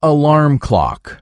Alarm clock.